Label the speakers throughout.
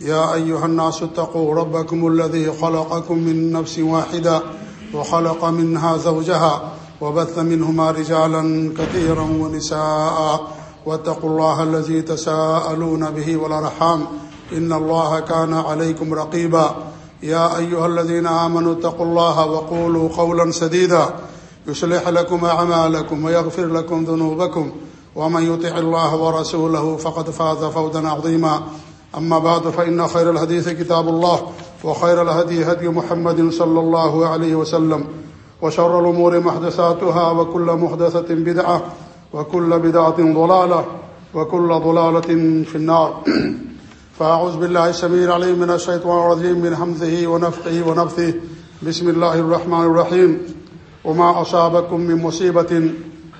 Speaker 1: يا أيها الناس اتقوا ربكم الذي خلقكم من نفس واحدة وخلق منها زوجها وبث منهما رجالا كثيرا ونساء. واتقوا الله الذي تساءلون به والأرحام. إن الله كان عليكم رقيبا. يا أيها الذين آمنوا اتقوا الله وقولوا قولا سديدا. يصلح لكم أعمالكم ويغفر لكم ذنوبكم. ومن يطع الله ورسوله فقد فاز فوزا عظيما. أما بعد، فإن خير الحديث كتاب الله، وخير الهدي هدي محمد صلى الله عليه وسلم، وشر الأمور محدثاتها، وكل محدثة بدعة، وكل بدعة ضلالة، وكل ضلالة في النار. فأعوذ بالله السميع العليم من الشيطان الرجيم، من حمزه ونفقه ونفثه. بسم الله الرحمن الرحيم. وما أصابكم من مصيبة،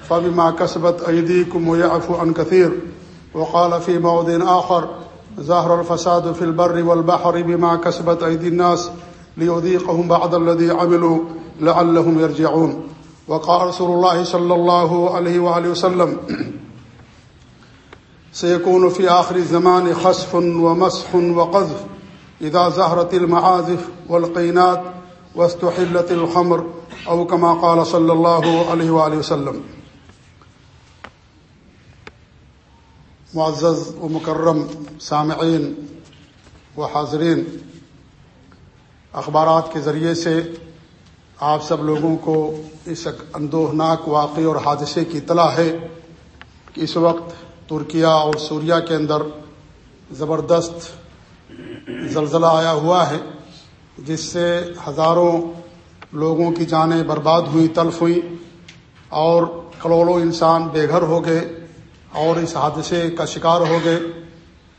Speaker 1: فبما كسبت أيديكم ويعفو عن كثير. وقال في موضع آخر ظهر الفساد في البر والبحر بما كسبت أيدي الناس ليذيقهم بعض الذي عملوا لعلهم يرجعون. وقال رسول الله صلى الله عليه وآله وسلم، سيكون في آخر الزمان خسف ومسح وقذف إذا زهرت المعازف والقينات واستحلت الخمر او كما قال صلی اللہ علیہ وآلہ وسلم. معزز و مکرم سامعین و حاضرین، اخبارات کے ذریعے سے آپ سب لوگوں کو اس اندوہناک واقعے اور حادثے کی اطلاع ہے کہ اس وقت ترکیہ اور سوریا کے اندر زبردست زلزلہ آیا ہوا ہے، جس سے ہزاروں لوگوں کی جانیں برباد ہوئیں، تلف ہوئیں اور کروڑوں انسان بے گھر ہو گئے۔ اور اس حادثے کا شکار ہو گئے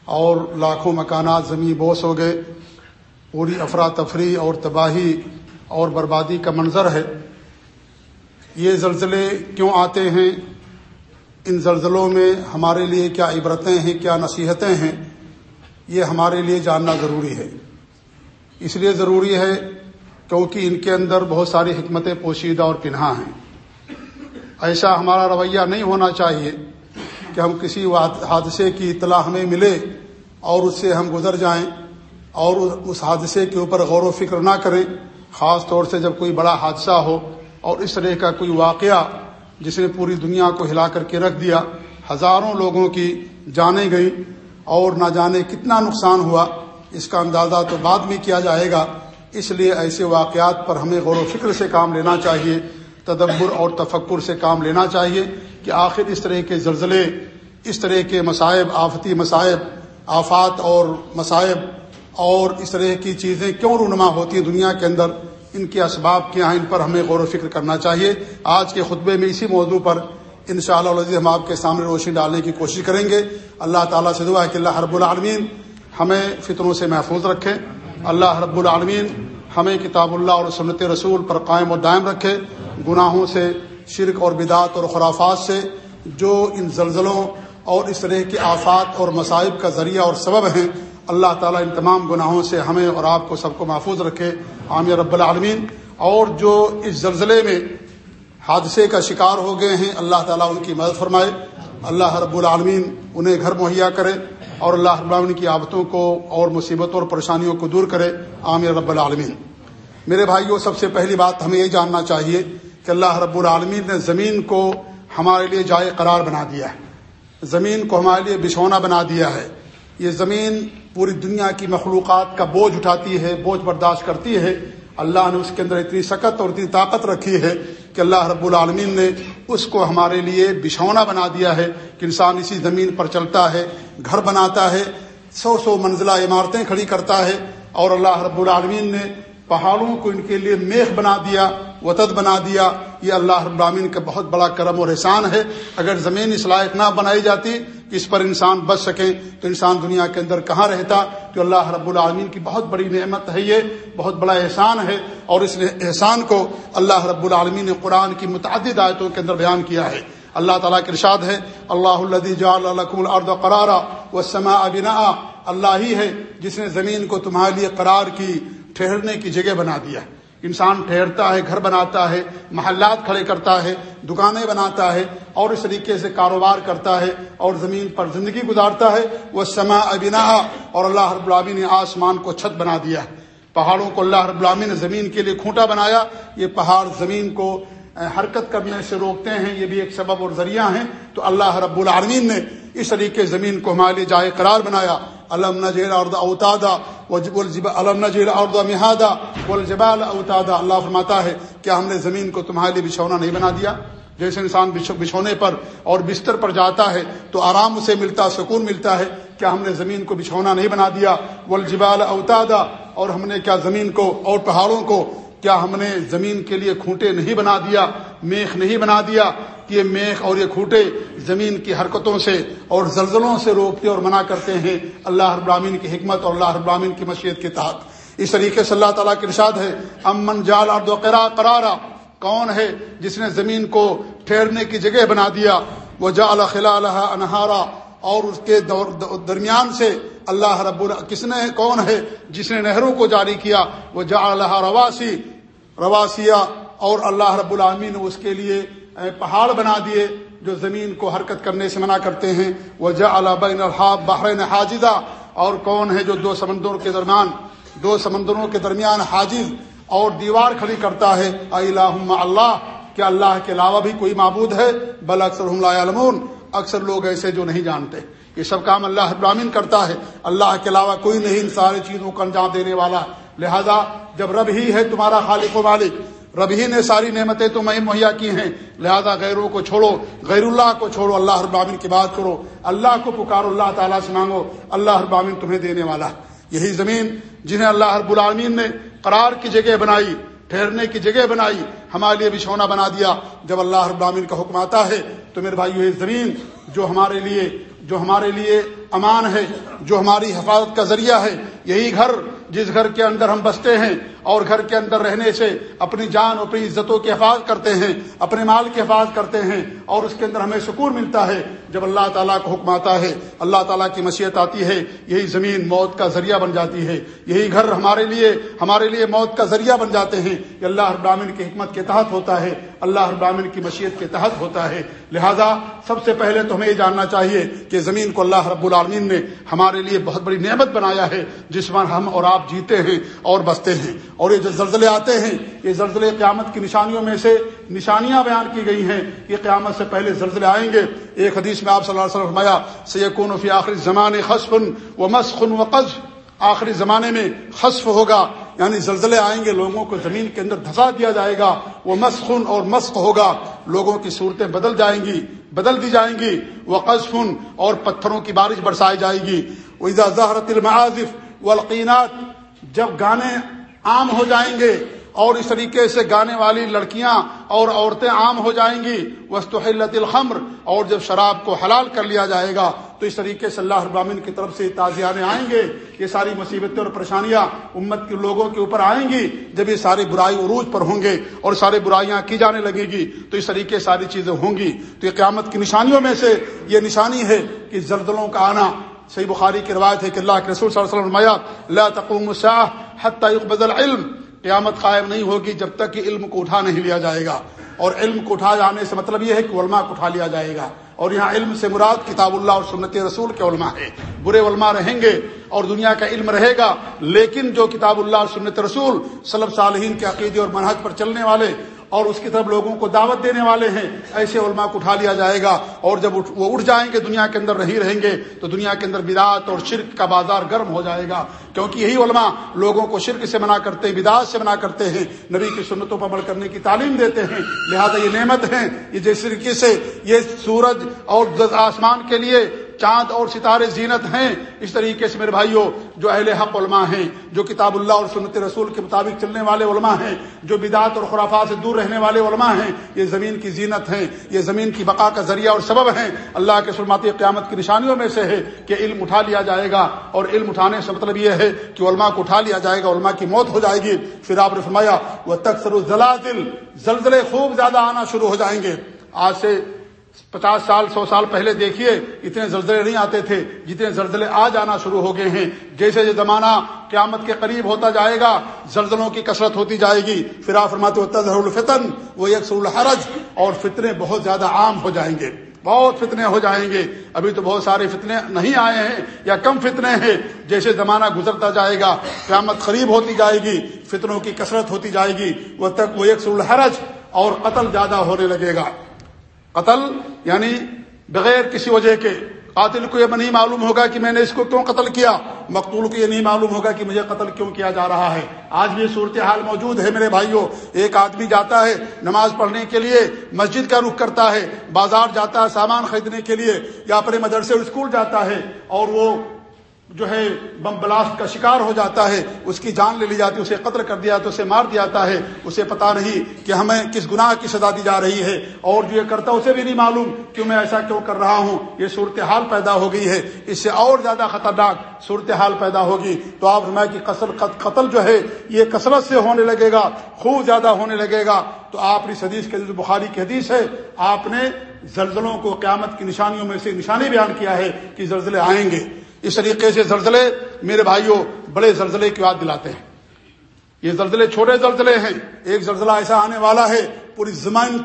Speaker 1: اور لاکھوں مکانات زمین بوس ہو گئے۔ پوری افراتفری اور تباہی اور بربادی کا منظر ہے۔ یہ زلزلے کیوں آتے ہیں؟ ان زلزلوں میں ہمارے لیے کیا عبرتیں ہیں، کیا نصیحتیں ہیں؟ یہ ہمارے لیے جاننا ضروری ہے۔ اس لیے ضروری ہے کیونکہ ان کے اندر بہت ساری حکمتیں پوشیدہ اور پنہا ہیں۔ ایسا ہمارا رویہ نہیں ہونا چاہیے۔ کہ ہم کسی حادثے کی اطلاع ہمیں ملے اور اس سے ہم گزر جائیں اور اس حادثے کے اوپر غور و فکر نہ کریں، خاص طور سے جب کوئی بڑا حادثہ ہو اور اس طرح کا کوئی واقعہ جس نے پوری دنیا کو ہلا کر کے رکھ دیا، ہزاروں لوگوں کی جانیں گئی اور نہ جانے کتنا نقصان ہوا، اس کا اندازہ تو بعد میں کیا جائے گا۔ اس لیے ایسے واقعات پر ہمیں غور و فکر سے کام لینا چاہیے۔ تدبر اور تفکر سے کام لینا چاہیے کہ آخر اس طرح کے زلزلے، اس طرح کے مصائب، آفتی مصائب، آفات اور مصائب اور اس طرح کی چیزیں کیوں رونما ہوتی ہیں دنیا کے اندر؟ ان کے اسباب کیا ہیں ان پر ہمیں غور و فکر کرنا چاہیے۔ آج کے خطبے میں اسی موضوع پر ان شاء اللہ ہم آپ کے سامنے روشنی ڈالنے کی کوشش کریں گے۔ اللہ تعالیٰ سے دعا ہے کہ اللہ رب العالمین ہمیں فطروں سے محفوظ رکھے۔ اللہ رب العالمین ہمیں کتاب اللہ اور سنت رسول پر قائم و دائم رکھے، گناہوں سے، شرک اور بدعت اور خرافات سے، جو ان زلزلوں اور اس طرح کے آفات اور مصائب کا ذریعہ اور سبب ہیں، اللہ تعالیٰ ان تمام گناہوں سے ہمیں اور آپ کو سب کو محفوظ رکھے۔ عامر رب العالمین۔ اور جو اس زلزلے میں حادثے کا شکار ہو گئے ہیں، اللہ تعالیٰ ان کی مدد فرمائے۔ اللہ رب العالمین انہیں گھر مہیا کرے۔ اور اللہ رب العالمین کی عابتوں کو اور مصیبتوں اور پریشانیوں کو دور کرے. عامر رب العالمین. میرے بھائیوں، سب سے پہلی بات ہمیں یہ جاننا چاہیے کہ اللہ رب العالمین نے زمین کو ہمارے لیے جائے قرار بنا دیا ہے. زمین کو ہمارے لیے بچھونا بنا دیا ہے. یہ زمین پوری دنیا کی مخلوقات کا بوجھ اٹھاتی ہے، بوجھ برداشت کرتی ہے. اللہ نے اس کے اندر اتنی سخت اور اتنی طاقت رکھی ہے کہ اللہ رب العالمین نے اس کو ہمارے لیے بچھونا بنا دیا ہے کہ انسان اسی زمین پر چلتا ہے، گھر بناتا ہے، سو سو منزلہ عمارتیں کھڑی کرتا ہے اور اللہ رب العالمین نے پہاڑوں کو ان کے لیے میخ بنا دیا، وطد بنا دیا یہ اللہ ابراہین کا بہت بڑا کرم اور احسان ہے۔ اگر زمین اس لائق نہ بنائی جاتی کہ اس پر انسان بچ سکیں۔ تو انسان دنیا کے اندر کہاں رہتا؟ تو اللہ رب العالمین کی بہت بڑی نعمت ہے، یہ بہت بڑا احسان ہے۔ اور اس احسان کو اللہ رب العالمین نے قرآن کی متعدد آیتوں کے اندر بیان کیا ہے۔ اللہ تعالیٰ کے ارشاد ہے، اللہ الرد قرارا و سما ابنا اللہ ہی ہے جس نے زمین کو تمہارے لیے قرار کی، ٹھہرنے کی جگہ بنا دیا۔ انسان ٹھہرتا ہے، گھر بناتا ہے، محلات کھڑے کرتا ہے، دکانیں بناتا ہے اور اس طریقے سے کاروبار کرتا ہے اور زمین پر زندگی گزارتا ہے۔ وہ سما ابنا اور اللہ رب العامی نے آسمان کو چھت بنا دیا۔ پہاڑوں کو اللہ رب العامی نے زمین کے لیے کھوٹا بنایا۔ یہ پہاڑ زمین کو حرکت کرنے سے روکتے ہیں۔ یہ بھی ایک سبب اور ذریعہ ہیں۔ تو اللہ رب العالمین نے اس طریقے زمین کو ہمارے لیے جائے قرار بنایا۔ علم نجیر ارد اوتادا علم نجیر ارد مہادا والجبال اوتادا اللہ فرماتا ہے، کیا ہم نے زمین کو تمہارے لیے بچھونا نہیں بنا دیا؟ جیسے انسان بچھونے پر اور بستر پر جاتا ہے، تو آرام سے ملتا، سکون ملتا ہے۔ کیا ہم نے زمین کو بچھونا نہیں بنا دیا؟ والجبال اوتادا اور ہم نے کیا زمین کو اور پہاڑوں کو کیا ہم نے زمین کے لیے کھوٹے نہیں بنا دیا، میخ نہیں بنا دیا کہ یہ میخ اور یہ کھوٹے زمین کی حرکتوں سے اور زلزلوں سے روکتے اور منع کرتے ہیں اللہ ابراہین کی حکمت اور اللہ ابراہین کی مشیت کے تحت۔ اس طریقے سے اللہ تعالیٰ کے ارشاد ہے امن جال ارد وقرا قرارا، کون ہے جس نے زمین کو ٹھہرنے کی جگہ بنا دیا؟ وہ جا خلا انہارا۔ اور اس کے درمیان سے اللہ رب کس نے کون ہے جس نے نہروں کو جاری کیا؟ وہ جا اللہ رواسی رواسیا اور اللہ رب العالمین نے اس کے لیے پہاڑ بنا دیے جو زمین کو حرکت کرنے سے منع کرتے ہیں۔ وہ جا بین الحاب بحرین حاجدہ اور کون ہے جو دو سمندروں کے درمیان، دو سمندروں کے درمیان حاجز اور دیوار کھڑی کرتا ہے؟ اللہ اللہ، کیا اللہ کے علاوہ بھی کوئی معبود ہے؟ بل اکثر علمون اکثر لوگ ایسے جو نہیں جانتے۔ یہ سب کام اللہ ابراہین کرتا ہے۔ اللہ کے علاوہ کوئی نہیں ان ساری چیزوں کو انجام دینے والا۔ لہذا جب رب ہی ہے تمہارا خالق و مالک، رب ہی نے ساری نعمتیں تمہیں مہیا کی ہیں، لہذا غیروں کو چھوڑو، غیر اللہ کو چھوڑو، اللہ ابراہین کی بات کرو، اللہ کو پکارو، اللہ تعالیٰ سے مانگو، اللہ ابراہین تمہیں دینے والا۔ یہی زمین جنہیں اللہ رب العالمین نے قرار کی جگہ بنائی، ٹھہرنے کی جگہ بنائی، ہمارے لیے بچھونا بنا دیا۔ جب اللہ رب العالمین کا حکم آتا ہے تو میرے بھائی یہ زمین جو ہمارے لیے، جو ہمارے لیے امان ہے، جو ہماری حفاظت کا ذریعہ ہے، یہی گھر جس گھر کے اندر ہم بستے ہیں اور گھر کے اندر رہنے سے اپنی جان، اپنی عزتوں کی حفاظت کرتے ہیں، اپنے مال کی حفاظت کرتے ہیں اور اس کے اندر ہمیں سکون ملتا ہے۔ جب اللہ تعالیٰ کو حکم آتا ہے، اللہ تعالیٰ کی مشیت آتی ہے، یہی زمین موت کا ذریعہ بن جاتی ہے۔ یہی گھر ہمارے لیے ہمارے لیے موت کا ذریعہ بن جاتے ہیں۔ یہ اللہ ابراہین کی حکمت کے تحت ہوتا ہے، اللہ ابراہین کی مشیت کے تحت ہوتا ہے۔ لہذا سب سے پہلے تو ہمیں یہ جاننا چاہیے کہ زمین کو اللہ رب العالمین العالمین نے ہمارے لیے بہت بڑی نعمت بنایا ہے، جس پر ہم اور آپ جیتے ہیں اور بستے ہیں۔ اور یہ جو زلزلے آتے ہیں، یہ زلزلے قیامت کی نشانیوں میں سے نشانیاں بیان کی گئی ہیں یہ قیامت سے پہلے زلزلے آئیں گے۔ ایک حدیث میں آپ صلی اللہ علیہ وسلم فرمایا، سیکون فی آخری زمان خصفن و مسخن و قز آخری زمانے میں خصف ہوگا۔ یعنی زلزلے آئیں گے، لوگوں کو زمین کے اندر دھسا دیا جائے گا، وہ مسخن اور مسق ہوگا، لوگوں کی صورتیں بدل جائیں گی، بدل دی جائیں گی، وہ قصفن اور پتھروں کی بارش برسائی جائے گی۔ وہ زہرت المعازف والقینات جب گانے عام ہو جائیں گے اور اس طریقے سے گانے والی لڑکیاں اور عورتیں عام ہو جائیں گی۔ وسطلت الخمر اور جب شراب کو حلال کر لیا جائے گا، تو اس طریقے سے اللہ ابراہین کی طرف سے تازیانے آئیں گے۔ یہ ساری مصیبتیں اور پریشانیاں امت کے لوگوں کے اوپر آئیں گی۔ جب یہ ساری برائی عروج پر ہوں گے اور ساری برائیاں کی جانے لگے گی، تو اس طریقے ساری چیزیں ہوں گی۔ تو یہ قیامت کی نشانیوں میں سے یہ نشانی ہے کہ زلزلوں کا آنا۔ صحیح بخاری کی روایت ہے کہ اللہ کے رسول صلی اللہ علیہ وسلم اللہ تقوم حتى يقبض العلم قیامت قائم نہیں ہوگی جب تک کہ علم کو اٹھا نہیں لیا جائے گا۔ اور علم کو اٹھا جانے سے مطلب یہ ہے کہ علماء کو اٹھا لیا جائے گا۔ اور یہاں علم سے مراد کتاب اللہ اور سنت رسول کے علماء ہے برے علماء رہیں گے اور دنیا کا علم رہے گا، لیکن جو کتاب اللہ اور سنت رسول صلب صالحین کے عقیدے اور منحج پر چلنے والے اور اس کی طرف لوگوں کو دعوت دینے والے ہیں، ایسے علماء کو اٹھا لیا جائے گا اور جب وہ اٹھ جائیں گے، دنیا کے اندر نہیں رہیں گے، تو دنیا کے اندر بدعت اور شرک کا بازار گرم ہو جائے گا۔ کیونکہ یہی علماء لوگوں کو شرک سے منع کرتے ہیں بدعت سے منع کرتے ہیں۔ نبی کی سنتوں پر عمل کرنے کی تعلیم دیتے ہیں۔ لہذا یہ نعمت ہیں، یہ جس طریقے سے یہ سورج اور آسمان کے لیے چاند اور ستارے زینت ہیں۔ اس طریقے سے میرے بھائیوں جو اہل حق علماء ہیں، جو کتاب اللہ اور سنت رسول کے مطابق چلنے والے علماء ہیں، جو بدعت اور خرافات سے دور رہنے والے علماء ہیں، یہ زمین کی زینت ہیں، یہ زمین کی بقا کا ذریعہ اور سبب ہیں۔ اللہ کے سلماتی قیامت کی نشانیوں میں سے ہے کہ علم اٹھا لیا جائے گا اور علم اٹھانے سے مطلب یہ ہے کہ علماء کو اٹھا لیا جائے گا، علماء کی موت ہو جائے گی۔ پھر آپ نے فرمایا وہ تکثر زلازل زلزلے خوب زیادہ آنا شروع ہو جائیں گے۔ آج سے پچاس سال، سو سال پہلے دیکھیے، اتنے زلزلے نہیں آتے تھے جتنے زلزلے آ جانا شروع ہو گئے ہیں۔ جیسے یہ زمانہ قیامت کے قریب ہوتا جائے گا، زلزلوں کی کثرت ہوتی جائے گی۔ پھر آپ فرماتے ہو تظہر الفتن وہ یکسر الحرج۔ اور فتنے بہت زیادہ عام ہو جائیں گے۔ بہت فتنے ہو جائیں گے۔ ابھی تو بہت سارے فتنے نہیں آئے ہیں یا کم فتنے ہیں۔ جیسے زمانہ گزرتا جائے گا، قیامت قریب ہوتی جائے گی، فتنوں کی کثرت ہوتی جائے گی۔ وہ تک وہ یکسر الحرج۔ اور قتل زیادہ ہونے لگے گا۔ قتل یعنی بغیر کسی وجہ کے قاتل کو یہ نہیں معلوم ہوگا کہ میں نے اس کو کیوں قتل کیا، مقتول کو یہ نہیں معلوم ہوگا کہ مجھے قتل کیوں کیا جا رہا ہے۔ آج بھی صورتحال موجود ہے میرے بھائیوں، ایک آدمی جاتا ہے نماز پڑھنے کے لیے، مسجد کا رخ کرتا ہے، بازار جاتا ہے سامان خریدنے کے لیے یا اپنے مدرسے اور اسکول جاتا ہے اور وہ جو ہے بم بلاسٹ کا شکار ہو جاتا ہے، اس کی جان لے لی جاتی ہے، اسے قتل کر دیا تو اسے مار دیا جاتا ہے۔ اسے پتا نہیں کہ ہمیں کس گناہ کی سزا دی جا رہی ہے۔ اور جو یہ کرتا اسے بھی نہیں معلوم کہ میں ایسا کیوں کر رہا ہوں۔ یہ صورتحال پیدا ہو گئی ہے۔ اس سے اور زیادہ خطرناک صورتحال پیدا ہوگی۔ تو آپ فرمائے کہ قتل قتل جو ہے، یہ کثرت سے ہونے لگے گا، خوب زیادہ ہونے لگے گا۔ تو آپ اس حدیث کے بخاری کی حدیث ہے، آپ نے زلزلوں کو قیامت کی نشانیوں میں سے نشانی بیان کیا ہے کہ زلزلے آئیں گے۔ اس طریقے سے زلزلے میرے بھائیوں بڑے زلزلے کی یاد دلاتے ہیں۔ یہ زلزلے چھوٹے زلزلے ہیں۔ ایک زلزلہ ایسا آنے والا ہے، پوری زمین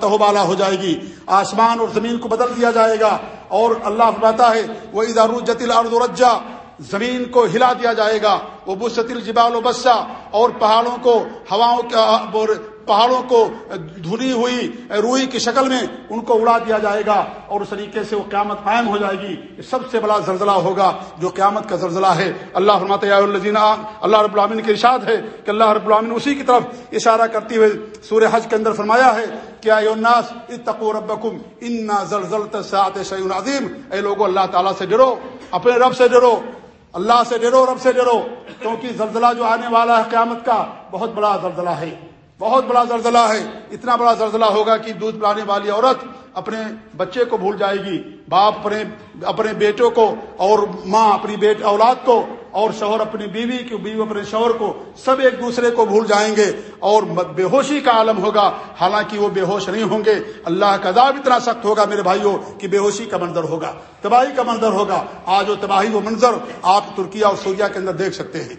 Speaker 1: تہوبالا ہو جائے گی۔ آسمان اور زمین کو بدل دیا جائے گا۔ اور اللہ فرماتا ہے وہ ادارو جتل رجا، زمین کو ہلا دیا جائے گا۔ وہ بسطل جبال و بسا، اور پہاڑوں کو، ہواؤں پہاڑوں کو دھلی ہوئی روئی کی شکل میں ان کو اڑا دیا جائے گا اور اس طریقے سے وہ قیامت قائم ہو جائے گی۔ یہ سب سے بڑا زلزلہ ہوگا جو قیامت کا زلزلہ ہے۔ اللہ فرمات اللہ رب العامن کے ارشاد ہے کہ اللہ رب العامن اسی کی طرف اشارہ کرتے ہوئے سورہ حج کے اندر فرمایا ہے کیا الناس، اتقوا ربکم، انا زلزلت الساعه شیء عظیم۔ اے لوگوں اللہ تعالی سے ڈرو، اپنے رب سے ڈرو، اللہ سے ڈرو، رب سے ڈرو، کیونکہ زلزلہ جو آنے والا ہے قیامت کا بہت بڑا زلزلہ ہے۔ بہت بڑا زلزلہ ہے۔ اتنا بڑا زلزلہ ہوگا کہ دودھ پلانے والی عورت اپنے بچے کو بھول جائے گی۔ باپ اپنے اپنے بیٹوں کو اور ماں اپنی بیٹ اولاد کو اور شوہر اپنی بیوی کی بیوی اپنے شوہر کو سب ایک دوسرے کو بھول جائیں گے اور بے ہوشی کا عالم ہوگا۔ حالانکہ وہ بے ہوش نہیں ہوں گے۔ اللہ کا عذاب اتنا سخت ہوگا میرے بھائیوں کہ بے ہوشی کا منظر ہوگا۔ تباہی کا منظر ہوگا۔ آج وہ تباہی وہ منظر آپ ترکیہ اور سوریا کے اندر دیکھ سکتے ہیں۔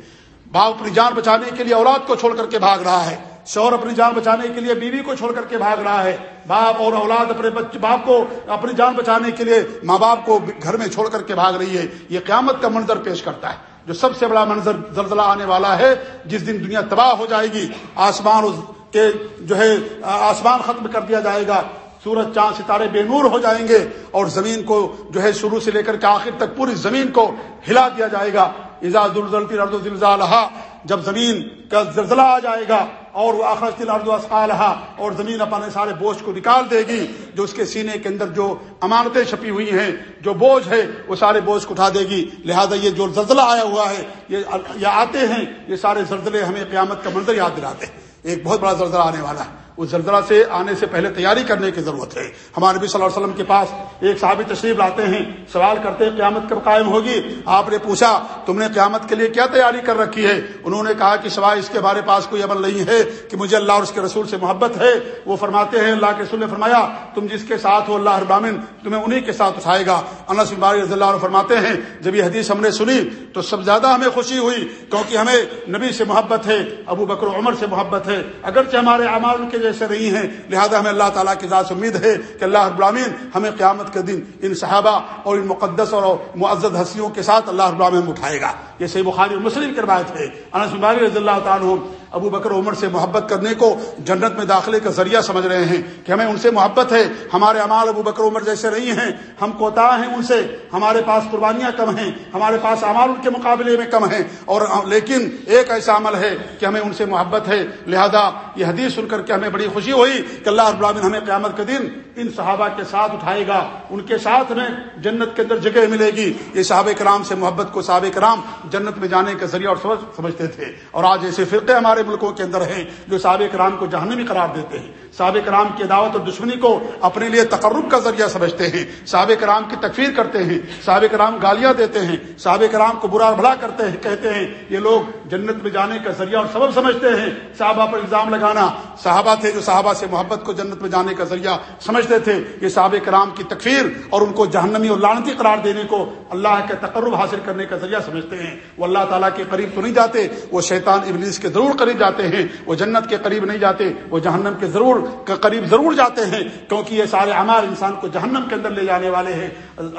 Speaker 1: باپ اپنی جان بچانے کے لیے اولاد کو چھوڑ کر کے بھاگ رہا ہے۔ شوہر اپنی جان بچانے کے لیے بیوی کو چھوڑ کر کے بھاگ رہا ہے۔ باپ اور اولاد اپنے باپ کو اپنی جان بچانے کے لیے ماں باپ کو گھر میں چھوڑ کر کے بھاگ رہی ہے۔ یہ قیامت کا منظر پیش کرتا ہے، جو سب سے بڑا منظر زلزلہ آنے والا ہے، جس دن دنیا تباہ ہو جائے گی، آسمان کے جو ہے، آسمان ختم کر دیا جائے گا۔ سورج، چاند، ستارے بے نور ہو جائیں گے اور زمین کو جو ہے، شروع سے لے کر کے آخر تک پوری زمین کو ہلا دیا جائے گا۔ اعزاز الزلطی رد الزلزالہ جب زمین کا زلزلہ آ جائے گا اور وہ آخرت الارض اسقالہ اور زمین اپنے سارے بوجھ کو نکال دے گی، جو اس کے سینے کے اندر جو امانتیں چھپی ہوئی ہیں، جو بوجھ ہے، وہ سارے بوجھ کو اٹھا دے گی۔ لہذا یہ جو زلزلہ آیا ہوا ہے، یہ آتے ہیں، یہ سارے زلزلے ہمیں قیامت کا منظر یاد دلاتے ہیں۔ ایک بہت بڑا زلزلہ آنے والا ہے۔ اس زلزلہ سے آنے سے پہلے تیاری کرنے کی ضرورت ہے۔ ہمارے نبی صلی اللہ علیہ وسلم کے پاس ایک صحابی تشریف لاتے ہیں، سوال کرتے ہیں، قیامت کب قائم ہوگی؟ آپ نے پوچھا، تم نے قیامت کے لیے کیا تیاری کر رکھی ہے؟ انہوں نے کہا کہ سوائے اس کے بارے پاس کوئی عمل نہیں ہے، کہ مجھے اللہ اور اس کے رسول سے محبت ہے۔ وہ فرماتے ہیں، اللہ کے رسول نے فرمایا، تم جس کے ساتھ ہو، اللہ ابامن تمہیں انہیں کے ساتھ اٹھائے گا۔ انس رضی اللہ عنہ فرماتے ہیں، جب یہ حدیث ہم نے سنی تو سب زیادہ ہمیں خوشی ہوئی، کیونکہ ہمیں نبی سے محبت ہے، ابو بکر عمر سے محبت ہے۔ اگرچہ ہمارے اعمال کے جیسے رہی ہیں۔ لہذا ہمیں اللہ تعالیٰ کی ذات سے امید ہے کہ اللہ ابرامین ہمیں قیامت کے دن ان صحابہ اور ان مقدس اور معزز ہنسیوں کے ساتھ اللہ ابرامین اٹھائے گا۔ یہ صحیح بخاری مسلم کی روایت ہے۔ انس مباری رضی اللہ تعالیٰ ابو بکر عمر سے محبت کرنے کو جنت میں داخلے کا ذریعہ سمجھ رہے ہیں کہ ہمیں ان سے محبت ہے، ہمارے امال ابو بکر عمر جیسے نہیں ہیں۔ ہم کوتا ہیں ان سے، ہمارے پاس قربانیاں کم ہیں، ہمارے پاس امال ان کے مقابلے میں کم ہیں۔ اور لیکن ایک ایسا عمل ہے کہ ہمیں ان سے محبت ہے۔ لہذا یہ حدیث سن کر کے ہمیں بڑی خوشی ہوئی کہ اللہ ابراہین ہمیں قیامت کے دن ان صحابہ کے ساتھ اٹھائے گا۔ ان کے ساتھ میں جنت کے اندر جگہ ملے گی۔ یہ صحابہ کرام سے محبت کو صحابہ کرام جنت میں جانے کا ذریعہ اور سمجھتے تھے۔ اور آج ایسے فرقے ہمارے ملکوں کے اندر ہیں جو صحابہ کرام کو جہنمی قرار دیتے ہیں۔ صحابہ کرام کی دعوت اور دشمنی کو اپنے لیے تقرب کا ذریعہ سمجھتے ہیں۔ صحابہ کرام کی تکفیر کرتے ہیں۔ صحابہ کرام گالیاں دیتے ہیں۔ صحابہ کرام کو برا بھلا کرتے ہیں، کہتے ہیں، یہ لوگ جنت میں جانے کا ذریعہ اور سبب سمجھتے ہیں۔ صحابہ پر الزام لگانا۔ صحابہ تھے جو صحابہ سے محبت کو جنت میں جانے کا ذریعہ سمجھتے تھے۔ یہ صحابہ کرام کی تکفیر اور ان کو جہنمی اور لانتی قرار دینے کو اللہ کے تقرب حاصل کرنے کا ذریعہ سمجھتے ہیں۔ وہ اللہ تعالیٰ کے قریب تو نہیں جاتے۔ وہ شیطان ابلیس کے ضرور قریب جاتے ہیں، وہ جنت کے قریب نہیں جاتے، وہ جہنم کے ضرور قریب ضرور جاتے ہیں، کیونکہ یہ سارے عمار انسان کو جہنم کے اندر لے جانے والے ہیں۔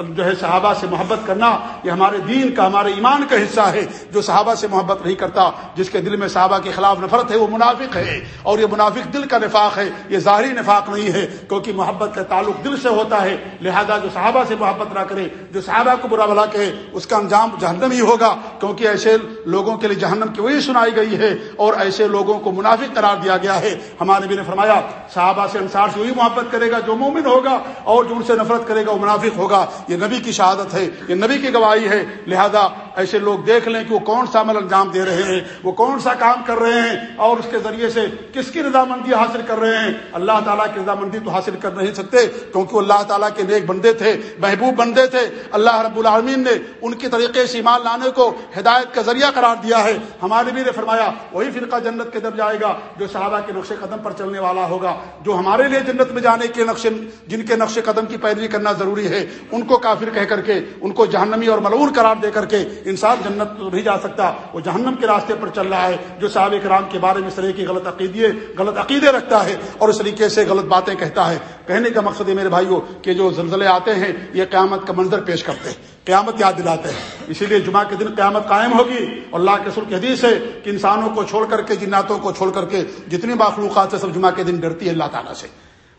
Speaker 1: جو ہے صحابہ سے محبت کرنا یہ ہمارے دین کا، ہمارے ایمان کا حصہ ہے۔ جو صحابہ سے محبت نہیں کرتا، جس کے دل میں صحابہ کے خلاف نفرت ہے، وہ منافق ہے۔ اور یہ منافق دل کا نفاق ہے، یہ ظاہری نفاق نہیں ہے، کیونکہ محبت کا تعلق دل سے ہوتا ہے۔ لہذا جو صحابہ سے محبت نہ کرے، جو صحابہ کو برا بلا کہے، اس کا انجام جہنم ہی ہوگا۔ کیونکہ ایسے لوگوں کے لیے جہنم کی وہی سنائی گئی ہے اور ایسے لوگوں کو منافق قرار دیا گیا ہے۔ ہمارے نبی نے فرمایا، صحابہ سے انصار سے وہی محبت کرے گا جو مومن ہوگا اور جو ان سے نفرت کرے گا وہ منافق ہوگا۔ یہ نبی کی شہادت ہے، یہ نبی کی گواہی ہے۔ لہذا ایسے لوگ دیکھ لیں کہ وہ کون سا عمل انجام دے رہے ہیں، وہ کون سا کام کر رہے ہیں اور اس کے ذریعے سے کس کی رضامندی حاصل کر رہے ہیں۔ اللہ تعالیٰ کی رضامندی تو حاصل کر نہیں سکتے کیونکہ وہ اللہ تعالیٰ کے نیک بندے تھے، محبوب بندے تھے۔ اللہ رب العالمین نے ان کی طریقے سے ایمان لانے کو ہدایت کا ذریعہ قرار دیا ہے۔ ہمارے بھی نے فرمایا، وہی فرقہ جنت کے در جائے گا جو صحابہ کے نقش قدم پر چلنے والا ہوگا، جو ہمارے لیے جنت میں جانے کے نقش جن کے نقش قدم کی پیروی کرنا ضروری ہے۔ ان کو کافر کہہ کر کے، ان کو جہنمی اور ملعون قرار دے کر کے انسان جنت تو نہیں جا سکتا، وہ جہنم کے راستے پر چل رہا ہے، جو صحابہ کرام کے بارے میں اس طرح کی غلط عقیدے غلط عقیدے رکھتا ہے اور اس طریقے سے غلط باتیں کہتا ہے۔ کہنے کا مقصد ہے میرے بھائیوں کہ جو زلزلے آتے ہیں، یہ قیامت کا منظر پیش کرتے ہیں، قیامت یاد دلاتے ہیں۔ اسی لیے جمعہ کے دن قیامت قائم ہوگی اور اللہ کے سر کی حدیث ہے کہ انسانوں کو چھوڑ کر کے، جناتوں کو چھوڑ کر کے جتنی مخلوقات سے سب جمعہ کے دن ڈرتی ہے اللہ تعالیٰ سے۔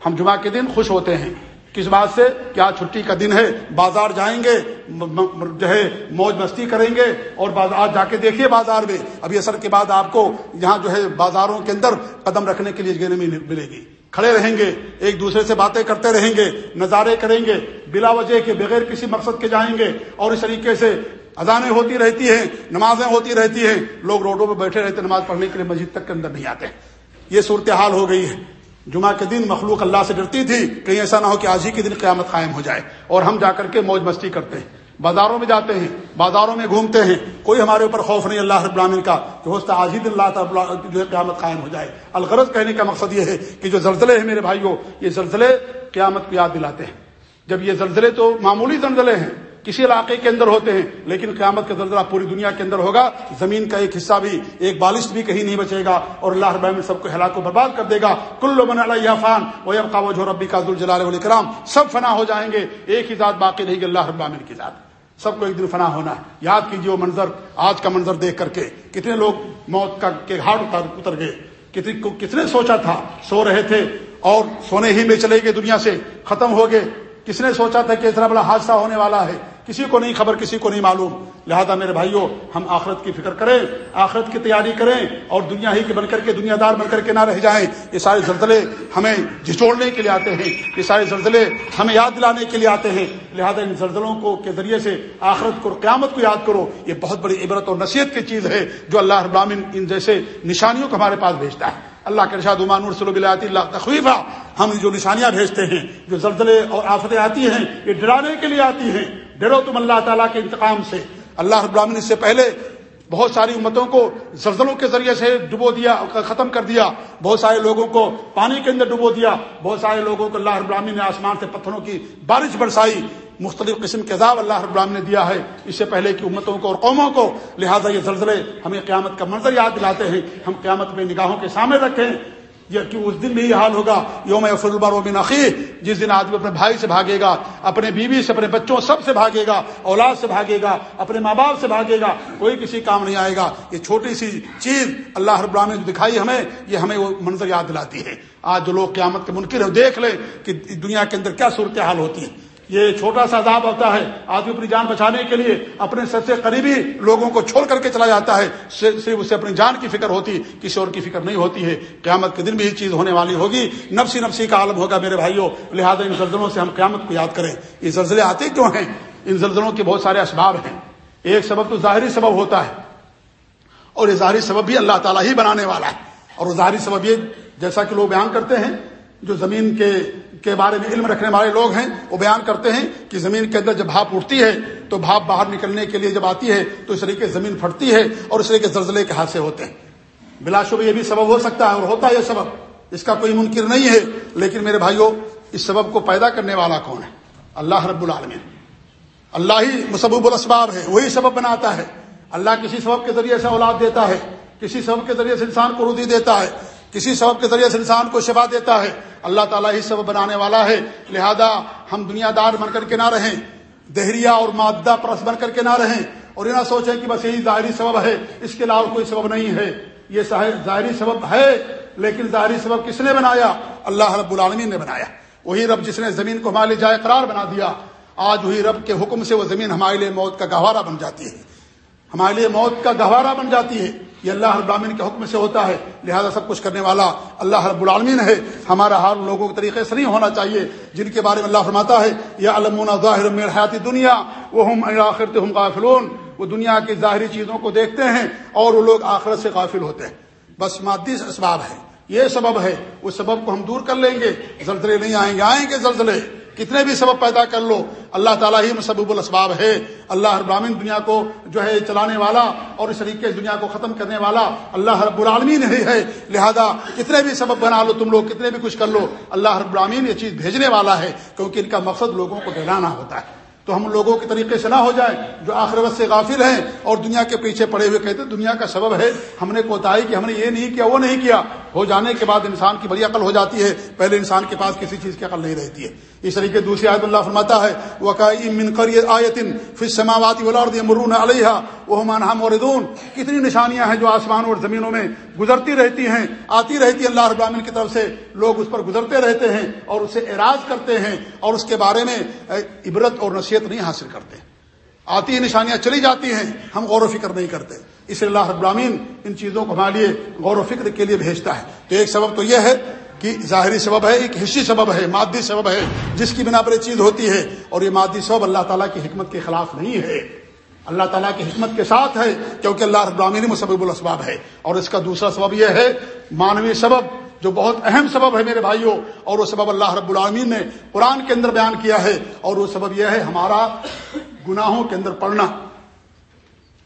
Speaker 1: ہم جمعہ کے دن خوش ہوتے ہیں۔ کس بات سے؟ کیا چھٹی کا دن ہے؟ بازار جائیں گے جو ہے، موج مستی کریں گے اور بازار جا کے دیکھیے بازار میں۔ ابھی اثر کے بعد آپ کو یہاں جو ہے بازاروں کے اندر قدم رکھنے کے لیے جگہ ملے گی۔ کھڑے رہیں گے، ایک دوسرے سے باتیں کرتے رہیں گے، نظارے کریں گے، بلا وجہ کے بغیر کسی مقصد کے جائیں گے اور اس طریقے سے اذانیں ہوتی رہتی ہیں، نمازیں ہوتی رہتی ہیں۔ لوگ روڈوں پہ بیٹھے رہتے، نماز پڑھنے کے لیے مسجد تک کے اندر نہیں آتے۔ یہ صورتحال ہو گئی ہے۔ جمعہ کے دن مخلوق اللہ سے ڈرتی تھی کہیں ایسا نہ ہو کہ آج ہی کے دن قیامت قائم ہو جائے اور ہم جا کر کے موج مستی کرتے ہیں۔ بازاروں میں جاتے ہیں، بازاروں میں گھومتے ہیں۔ کوئی ہمارے اوپر خوف نہیں، اللہ رب العالمین کا کہ ہوتا آج ہی دن اللہ جو ہے قیامت قائم ہو جائے۔ الغرض کہنے کا مقصد یہ ہے کہ جو زلزلے ہیں میرے بھائیوں، یہ زلزلے قیامت کو یاد دلاتے ہیں۔ جب یہ زلزلے تو معمولی زلزلے ہیں۔ کسی علاقے کے اندر ہوتے ہیں، لیکن قیامت کا زلزلہ پوری دنیا کے اندر ہوگا، زمین کا ایک حصہ بھی، ایک بالش بھی کہیں نہیں بچے گا، اور اللہ رب سب کو ہلاک و برباد کر دے گا۔ کل من علیہ فان وہ اب جو ربی کا ذوالجلال والاکرام سب فنا ہو جائیں گے، ایک ہی ذات باقی رہے گی، اللہ رب العالمین کی ذات۔ سب کو ایک دن فنا ہونا ہے۔ یاد کیجیے وہ منظر، آج کا منظر دیکھ کر کے۔ کتنے لوگ موت کا کے گھاٹ اتر اتر گئے۔ کس نے سوچا تھا، سو رہے تھے، اور سونے ہی میں چلے گئے دنیا سے، ختم ہو گئے۔ کس نے سوچا تھا کہ اتنا بڑا حادثہ ہونے والا ہے؟ کسی کو نہیں خبر، کسی کو نہیں معلوم۔ لہذا میرے بھائیوں ہم آخرت کی فکر کریں، آخرت کی تیاری کریں اور دنیا ہی کے بن کر کے دنیا دار بن کر کے نہ رہ جائیں۔ یہ سارے زلزلے ہمیں جھچوڑنے کے لیے آتے ہیں۔ یہ سارے زلزلے ہمیں یاد دلانے کے لیے آتے ہیں۔ لہذا ان زلزلوں کو کے ذریعے سے آخرت کو قیامت کو یاد کرو۔ یہ بہت بڑی عبرت اور نصیحت کی چیز ہے جو اللہ ابامن ان جیسے نشانیوں کو ہمارے پاس بھیجتا ہے۔ اللہ کے ارشاد عمان صلی اللہ تخویفہ ہم جو نشانیاں بھیجتے ہیں، جو زلزلے اور آفتیں آتی ہیں، یہ ڈرانے کے لیے آتی ہیں۔ ڈرو تم اللہ تعالیٰ کے انتقام سے۔ اللہ ابراہین اس سے پہلے بہت ساری امتوں کو زلزلوں کے ذریعے سے ڈبو دیا، ختم کر دیا۔ بہت سارے لوگوں کو پانی کے اندر ڈبو دیا۔ بہت سارے لوگوں کو اللہ ابراہین نے آسمان سے پتھروں کی بارش برسائی۔ مختلف قسم کے عذاب اللہ ابراہین نے دیا ہے۔ اس سے پہلے کی امتوں کو اور قوموں کو لہٰذا یہ زلزلے ہمیں قیامت کا منظر یاد دلاتے ہیں۔ ہم قیامت میں نگاہوں کے سامنے رکھیں۔ کہ اس دن بھی یہ حال ہوگا، یوم فرالبر عقی جس دن آدمی اپنے بھائی سے بھاگے گا، اپنے بیوی سے، اپنے بچوں سب سے بھاگے گا، اولاد سے بھاگے گا، اپنے ماں باپ سے بھاگے گا، کوئی کسی کام نہیں آئے گا۔ یہ چھوٹی سی چیز اللہ رب العالمین نے دکھائی ہمیں، یہ ہمیں وہ منظر یاد دلاتی ہے۔ آج جو لوگ قیامت کے منکر ہیں دیکھ لیں کہ دنیا کے اندر کیا صورتحال ہوتی ہے۔ یہ چھوٹا سا عذاب ہوتا ہے آدمی اپنی جان بچانے کے لیے، اپنے سب سے قریبی لوگوں کو چھوڑ کر کے چلا جاتا ہے۔ صرف اسے اپنی جان کی فکر ہوتی، کسی اور کی فکر نہیں ہوتی ہے۔ قیامت کے دن بھی یہ چیز ہونے والی ہوگی۔ نفسی نفسی کا عالم ہوگا میرے بھائیوں لہٰذا ان زلزلوں سے ہم قیامت کو یاد کریں۔ یہ زلزلے آتے کیوں ہیں؟ ان زلزلوں کے بہت سارے اسباب ہیں۔ ایک سبب تو ظاہری سبب ہوتا ہے۔ اور یہ ظاہری سبب بھی اللہ تعالیٰ ہی بنانے والا ہے۔ اور وہ ظاہری سبب یہ جیسا کہ لوگ بیان کرتے ہیں، جو زمین کے کے بارے میں علم رکھنے والے لوگ ہیں، وہ بیان کرتے ہیں کہ زمین کے اندر جب بھاپ اٹھتی ہے، تو بھاپ باہر نکلنے کے لیے جب آتی ہے، تو اس طریقے زمین پھٹتی ہے اور اس طریقے زلزلے کے حادثے ہوتے ہیں۔ بلا شبہ یہ بھی سبب ہو سکتا ہے اور ہوتا ہے یہ سبب۔ اس کا کوئی منکر نہیں ہے، لیکن میرے بھائیوں اس سبب کو پیدا کرنے والا کون ہے؟ اللہ رب العالمین۔ اللہ ہی مسبب الاسباب ہے، وہی سبب بناتا ہے۔ اللہ کسی سبب کے ذریعے سے اولاد دیتا ہے، کسی سبب کے ذریعے سے انسان کو ردی دیتا ہے۔ کسی سبب کے ذریعے سے انسان کو شفا دیتا ہے۔ اللہ تعالیٰ ہی سبب بنانے والا ہے۔ لہذا ہم دنیا دار بن کر کے نہ رہیں۔ دہریا اور مادہ پرس بن کر کے نہ رہیں۔ اور یہ نہ سوچیں کہ بس یہی ظاہری سبب ہے۔ اس کے علاوہ کوئی سبب نہیں ہے۔ یہ ظاہری سبب ہے، لیکن ظاہری سبب کس نے بنایا؟ اللہ رب العالمین نے بنایا۔ وہی رب جس نے زمین کو ہمارے جائے قرار بنا دیا۔ آج وہی رب کے حکم سے وہ زمین ہمارے لیے موت کا گہوارہ بن جاتی ہے۔ ہمارے لیے موت کا گہوارہ بن جاتی ہے۔ یہ اللہ رب العالمین کے حکم سے ہوتا ہے، لہذا سب کچھ کرنے والا اللہ رب العالمین ہے۔ ہمارا حال لوگوں کے طریقے سے نہیں ہونا چاہیے، جن کے بارے میں اللہ فرماتا ہے، یا علمون ظاہر حیاتی دنیا وہ ہم آخرت ہم قافلون وہ دنیا کی ظاہری چیزوں کو دیکھتے ہیں اور وہ لوگ آخرت سے قافل ہوتے ہیں۔ بس مادی اسباب ہے، یہ سبب ہے اس سبب کو ہم دور کر لیں گے۔ زلزلے نہیں آئیں گے آئیں گے زلزلے۔ کتنے بھی سبب پیدا کر لو، اللہ تعالیٰ ہی مسبب الاسباب ہے۔ اللہ ابراہین دنیا کو جو ہے چلانے والا اور اس طریقے سے دنیا کو ختم کرنے والا اللہ رب العالمین ہی ہے۔ لہذا کتنے بھی سبب بنا لو تم لوگ، کتنے بھی کچھ کر لو، اللہ رب العالمین یہ چیز بھیجنے والا ہے کیونکہ ان کا مقصد لوگوں کو ڈرانا ہوتا ہے۔ تو ہم لوگوں کے طریقے سے نہ ہو جائے، جو آخرت سے غافل ہیں اور دنیا کے پیچھے پڑے ہوئے کہتے دنیا کا سبب ہے۔ ہم نے کوتاہی کہ ہم نے یہ نہیں کیا، وہ نہیں کیا۔ ہو جانے کے بعد انسان کی بڑی عقل ہو جاتی ہے، پہلے انسان کے پاس کسی چیز کی عقل نہیں رہتی ہے۔ اس طریقے دوسری آیت اللہ فرماتا ہے مرون علیہ وہ موردون کتنی نشانیاں ہیں جو آسمان اور زمینوں میں گزرتی رہتی ہیں، آتی رہتی ہے اللہ ابامن کی طرف سے۔ لوگ اس پر گزرتے رہتے ہیں اور اسے اعراض کرتے ہیں اور اس کے بارے میں عبرت اور نصیحت نہیں حاصل کرتے۔ آتی نشانیاں، چلی جاتی ہیں، ہم غور و فکر نہیں کرتے۔ اس لیے اللہ ابراہین ان چیزوں کو ہمارے لیے غور و فکر کے لیے بھیجتا ہے۔ تو ایک سبب تو یہ ہے کہ ظاہری سبب ہے، ایک حصی سبب ہے، مادی سبب ہے، جس کی بنا پر یہ چیز ہوتی ہے۔ اور یہ مادی سبب اللہ تعالیٰ کی حکمت کے خلاف نہیں ہے۔ اللہ تعالیٰ کی حکمت کے ساتھ ہے، کیونکہ اللہ ابراہین مسبب الاسباب ہے۔ اور اس کا دوسرا سبب یہ ہے، مانوی سبب۔ جو بہت اہم سبب ہے میرے بھائیوں، اور وہ سبب اللہ رب العالمین نے قرآن کے اندر بیان کیا ہے، اور وہ سبب یہ ہے ہمارا گناہوں کے اندر پڑنا۔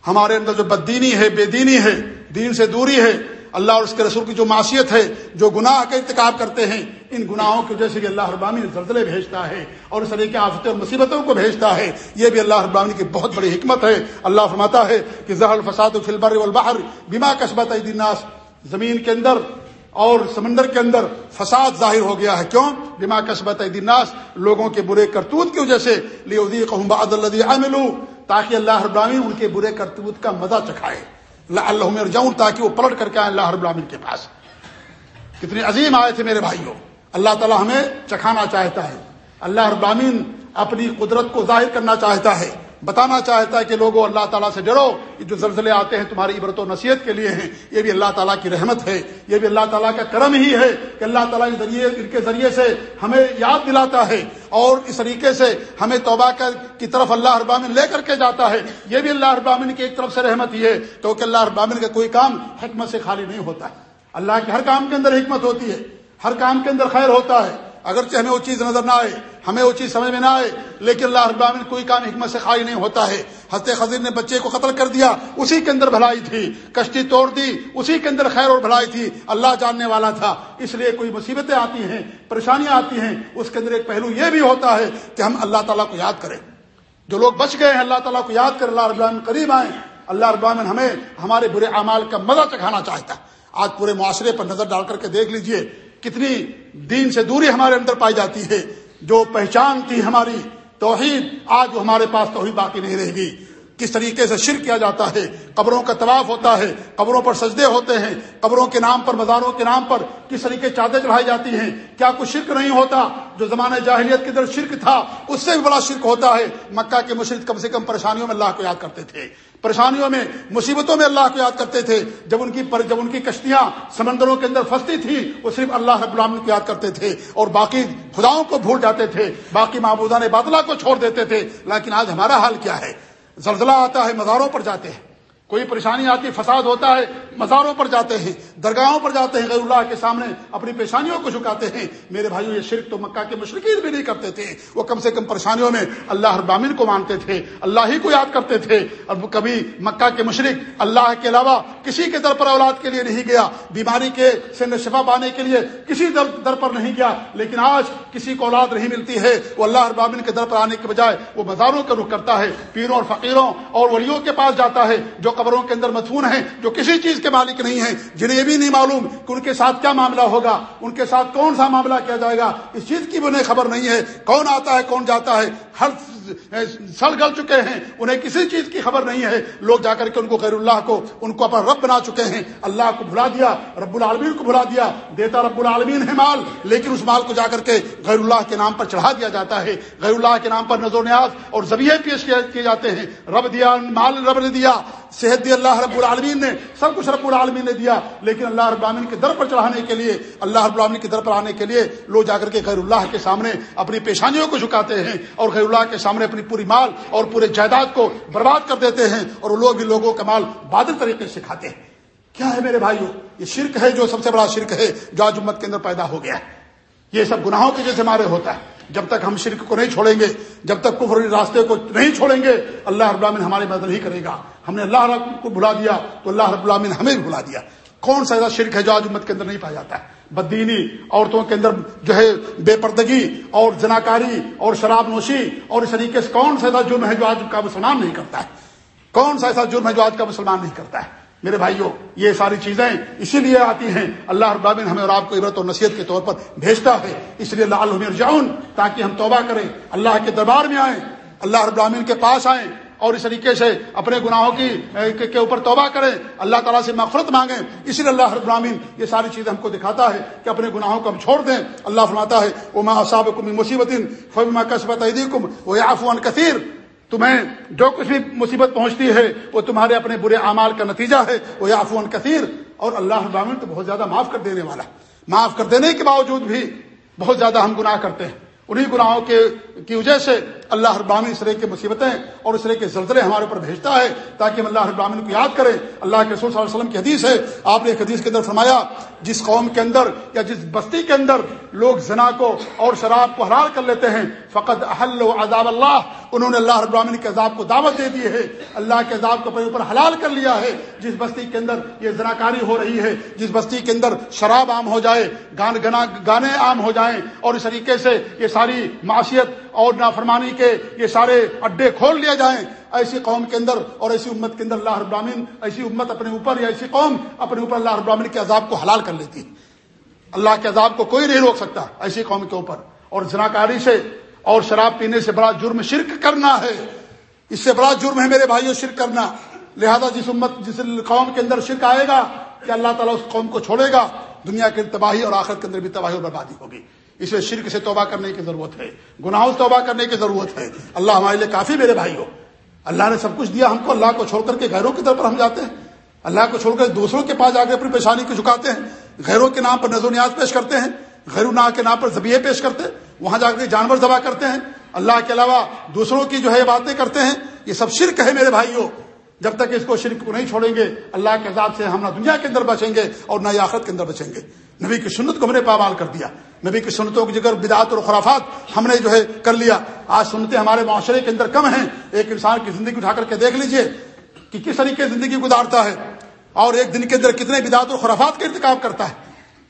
Speaker 1: ہمارے اندر جو بددینی ہے، بے دینی ہے، دین سے دوری ہے، اللہ اور اس کے رسول کی جو معاشیت ہے، جو گناہ کا انتخاب کرتے ہیں، ان گناہوں کی وجہ سے اللہ اربانی زلزلے بھیجتا ہے، اور اس طریقے آفت اور مصیبتوں کو بھیجتا ہے۔ یہ بھی اللہ اربانی کی بہت بڑی حکمت ہے۔ اللہ فرماتا ہے کہ زہر الفساد فلبر البحر بیما کسبت دیناس زمین کے اندر اور سمندر کے اندر فساد ظاہر ہو گیا ہے۔ کیوں؟ بیما کسبت دیناس لوگوں کے برے کرتوت کی وجہ سے۔ لیودی قحمباد اللہ تاکہ اللہ ابراہین ان کے برے کرتوت کا مزہ چکھائے۔ اللہ جاؤں تاکہ وہ پلٹ کر کے آئے اللہ رب العالمین کے پاس۔ کتنے عظیم آئے تھے میرے بھائیوں۔ اللہ تعالیٰ ہمیں چکھانا چاہتا ہے۔ اللہ رب العالمین اپنی قدرت کو ظاہر کرنا چاہتا ہے۔ بتانا چاہتا ہے کہ لوگوں، اللہ تعالیٰ سے ڈرو۔ یہ جو زلزلے آتے ہیں تمہاری عبرت و نصیحت کے لیے ہیں، یہ بھی اللہ تعالیٰ کی رحمت ہے۔ یہ بھی اللہ تعالیٰ کا کرم ہی ہے کہ اللہ تعالیٰ کے ذریعے، ان کے ذریعے سے ہمیں یاد دلاتا ہے اور اس طریقے سے ہمیں توبہ کی طرف اللہ ابامن لے کر کے جاتا ہے۔ یہ بھی اللہ ابامن کی ایک طرف سے رحمت ہی ہے۔ کیونکہ اللہ ابامن کا کوئی کام حکمت سے خالی نہیں ہوتا۔ ہے اللہ کے ہر کام کے اندر حکمت ہوتی ہے۔ ہر کام کے اندر خیر ہوتا ہے۔ اگرچہ ہمیں وہ چیز نظر نہ آئے، ہمیں وہ چیز سمجھ میں نہ آئے، لیکن اللہ ابامن کوئی کام حکمت سے خالی نہیں ہوتا ہے۔ حضرت خزیر نے بچے کو قتل کر دیا، اسی کے اندر بھلائی تھی۔ کشتی توڑ دی، اسی کے اندر خیر اور بھلائی تھی۔ اللہ جاننے والا تھا۔ اس لیے کوئی مصیبتیں آتی ہیں، پریشانیاں آتی ہیں۔ اس کے اندر ایک پہلو یہ بھی ہوتا ہے کہ ہم اللہ تعالیٰ کو یاد کریں۔ جو لوگ بچ گئے ہیں، اللہ تعالیٰ کو یاد کر اللہ ابامن قریب آئیں۔ اللہ ابامن ہمیں، ہمارے برے اعمال کا مزہ چکھانا چاہتا ہے۔ آج پورے معاشرے پر نظر ڈال کر کے دیکھ لیجیے۔ کتنی دین سے دوری ہمارے اندر پائی جاتی ہے، جو پہچان تھی ہماری توحید، آج وہ ہمارے پاس توحید باقی نہیں رہے گی۔ کس طریقے سے شرک کیا جاتا ہے؟ قبروں کا طواف ہوتا ہے، قبروں پر سجدے ہوتے ہیں، قبروں کے نام پر، مزاروں کے نام پر کس طریقے چادر چڑھائی جاتی ہیں؟ کیا کچھ شرک نہیں ہوتا؟ جو زمانہ جاہلیت کے اندر شرک تھا، اس سے بھی بڑا شرک ہوتا ہے۔ مکہ کے مشرق کم سے کم پریشانیوں میں اللہ کو یاد کرتے تھے۔ پریشانیوں میں، مصیبتوں میں اللہ کو یاد کرتے تھے۔ جب ان کی پر، جب ان کی کشتیاں سمندروں کے اندر پھنستی تھیں، وہ صرف اللہ رب العالمین کو یاد کرتے تھے اور باقی خداؤں کو بھول جاتے تھے۔ باقی معبودان بادلہ کو چھوڑ دیتے تھے۔ لیکن آج ہمارا حال کیا ہے؟ زلزلہ آتا ہے، مزاروں پر جاتے ہیں۔ کوئی پریشانی آتی فساد ہوتا ہے، مزاروں پر جاتے ہیں، درگاہوں پر جاتے ہیں، غیر اللہ کے سامنے اپنی پیشانیوں کو جھکاتے ہیں۔ میرے بھائیوں یہ شرک تو مکہ کے مشرقین بھی نہیں کرتے تھے۔ وہ کم سے کم پریشانیوں میں اللہ ابامین کو مانتے تھے، اللہ ہی کو یاد کرتے تھے۔ اور کبھی مکہ کے مشرق اللہ کے علاوہ کسی کے در پر اولاد کے لیے نہیں گیا، بیماری کے سے شفا پانے کے لیے کسی در در پر نہیں گیا، لیکن آج کسی کو اولاد نہیں ملتی ہے۔ وہ اللہ ابامین کے در پر آنے کے بجائے وہ مزاروں کا رخ کرتا ہے، پیروں اور فقیروں اور ولیوں کے پاس جاتا ہے جو قبروں کے اندر مدفون ہیں جو کسی چیز کے مالک نہیں ہیں۔ جنہیں یہ بھی نہیں معلوم کہ ان کے ساتھ کیا معاملہ ہوگا، ان کے ساتھ کون سا معاملہ کیا جائے گا، اس چیز کی بھی انہیں خبر نہیں ہے۔ کون آتا ہے، کون جاتا ہے، ہر سڑ گل چکے ہیں، انہیں کسی چیز کی خبر نہیں ہے۔ لوگ جا کر کے ان کو غیر اللہ کو، ان کو اپنا رب بنا چکے ہیں۔ اللہ کو بھلا دیا، رب العالمین کو بھلا دیا۔ دیتا رب العالمین ہے مال، لیکن اس مال کو جا کر کے غیر اللہ کے نام پر چڑھا دیا جاتا ہے۔ غیر اللہ کے نام پر نظر و نیاز اور زبیے پیش کیے جاتے ہیں۔ رب دیا، مال رب نے دیا۔ صحت دی اللہ رب العالمین نے، سب کچھ رب العالمین نے دیا، لیکن اللہ رب العالمین کے در پر چڑھانے کے لیے، اللہ رب العالمین کے در پر آنے کے لیے لوگ جا کر کے غیر اللہ کے سامنے اپنی پیشانیوں کو جھکاتے ہیں اور غیر اللہ کے سامنے اپنی پوری مال اور پورے جائیداد کو برباد کر دیتے ہیں اور لوگ بھی لوگوں کا مال بادل طریقے سے کھاتے ہیں۔ کیا ہے میرے بھائیو؟ یہ شرک ہے جو سب سے بڑا شرک ہے جو آج امت کے اندر پیدا ہو گیا ہے۔ یہ سب گناہوں کے جیسے مارے ہوتا ہے۔ جب تک ہم شرک کو نہیں چھوڑیں گے، جب تک کفر راستے کو نہیں چھوڑیں گے، اللہ رب العالمین ہماری مدد نہیں کرے گا۔ ہم نے اللہ رب کو بھلا دیا تو اللہ رب العالمین ہمیں بھی بھلا دیا۔ کون سا ایسا شرک ہے جو آج امت کے اندر نہیں پایا جاتا ہے؟ بدینی عورتوں کے اندر جو ہے بے پردگی اور جناکاری اور شراب نوشی اور اس طریقے سے کون سا ایسا جرم ہے جو آج کا مسلمان نہیں کرتا ہے؟ کون سا ایسا جرم ہے جو آج کا مسلمان نہیں کرتا ہے؟ میرے بھائیوں یہ ساری چیزیں اسی لیے آتی ہیں۔ اللہ رب ہمیں اور آپ کو عبرت اور نصیحت کے طور پر بھیجتا ہے۔ اس لیے اللہ علیہ جاؤن تاکہ ہم توبہ کریں۔ اللہ کے دربار میں آئیں، اللہ رب العالمین کے پاس آئیں اور اس طریقے سے اپنے گناہوں کی کے اوپر توبہ کریں۔ اللہ تعالیٰ سے مغفرت مانگیں۔ اس لیے اللہ رب یہ ساری چیزیں ہم کو دکھاتا ہے کہ اپنے گناہوں کو ہم چھوڑ دیں۔ اللہ فرماتا ہے وہ ماں صاحب مصیبت فبما کسبت ایدیکم وہ کثیر تمہیں جو کچھ بھی مصیبت پہنچتی ہے، وہ تمہارے اپنے برے اعمال کا نتیجہ ہے۔ وہ یافون کثیر، اور اللہ ابامن تو بہت زیادہ معاف کر دینے والا معاف کر دینے کے باوجود بھی بہت زیادہ ہم گناہ کرتے ہیں۔ انہیں گناہوں کے، کی وجہ سے اللہ ابراہین اس طرح کی مصیبتیں اور اس طرح کے زلزلے ہمارے اوپر بھیجتا ہے، تاکہ ہم اللہ ابراہین کو یاد کریں۔ اللہ کے رسول صلی اللہ علیہ وسلم کی حدیث ہے، آپ نے ایک حدیث کے اندر فرمایا، جس قوم کے اندر یا جس بستی کے اندر لوگ زنا کو اور شراب کو حلال کر لیتے ہیں فقط احل و عذاب اللہ۔ انہوں نے اللہ ابراہین کے عذاب کو دعوت دے دی ہے اللہ کے عذاب کو اپنے اوپر حلال کر لیا ہے۔ جس بستی کے اندر یہ زناکاری ہو رہی ہے، جس بستی کے اندر شراب عام ہو جائے، گان گنا گانے عام ہو جائیں، اور اس طریقے سے یہ ساری معاشیت اور نافرمانی کے یہ سارے اڈے کھول لیا جائیں۔ ایسی قوم کے اندر اور ایسی امت کے اندر اللہ ابراہین ایسی امت اپنے اوپر یا ایسی قوم اپنے اوپر اللہ ابراہین کے عذاب کو حلال کر لیتی۔ اللہ کے عذاب کو کوئی نہیں روک سکتا ایسی قوم کے اوپر۔ اور زناکاری سے اور شراب پینے سے بڑا جرم شرک کرنا ہے۔ اس سے بڑا جرم ہے میرے بھائیوں شرک کرنا۔ لہذا جس امت، جس قوم کے اندر شرک آئے گا کہ اللہ تعالیٰ اس قوم کو چھوڑے گا؟ دنیا کی تباہی اور آخر کے اندر بھی تباہی اور بربادی ہوگی۔ اس میں شرک سے توبہ کرنے کی ضرورت ہے۔ گناہوں سے توبہ کرنے کی ضرورت ہے۔ اللہ ہمارے لیے کافی میرے بھائی ہو اللہ نے سب کچھ دیا ہم کو، اللہ کو چھوڑ کر کے گھروں کی طرف پر ہم جاتے ہیں۔ اللہ کو چھوڑ کر دوسروں کے پاس جا کے اپنی پریشانی کو جھکاتے ہیں۔ گھروں کے نام پر نظر و نیاز پیش کرتے ہیں۔ گھروں نا کے نام پر زبیے پیش کرتے ہیں۔ وہاں جا کے جانور ذبح کرتے ہیں۔ اللہ کے علاوہ دوسروں کی جو ہے باتیں کرتے ہیں۔ یہ سب شرک ہے میرے بھائیوں۔ جب تک اس کو شرک کو نہیں چھوڑیں گے، اللہ کے عذاب سے ہم نہ دنیا کے اندر بچیں گے اور نہ آخرت کے اندر بچیں گے۔ نبی کی سنت کو ہم نے پامال کر دیا۔ نبی کی سنتوں کی جگہ بدعت اور خرافات ہم نے جو ہے کر لیا۔ آج سنتے ہمارے معاشرے کے اندر کم ہیں۔ ایک انسان کی زندگی اٹھا کر کے دیکھ لیجیے کہ کس طریقے زندگی گزارتا ہے۔ اور ایک دن کے اندر کتنے بدعت اور خرافات کا ارتکاب کرتا ہے۔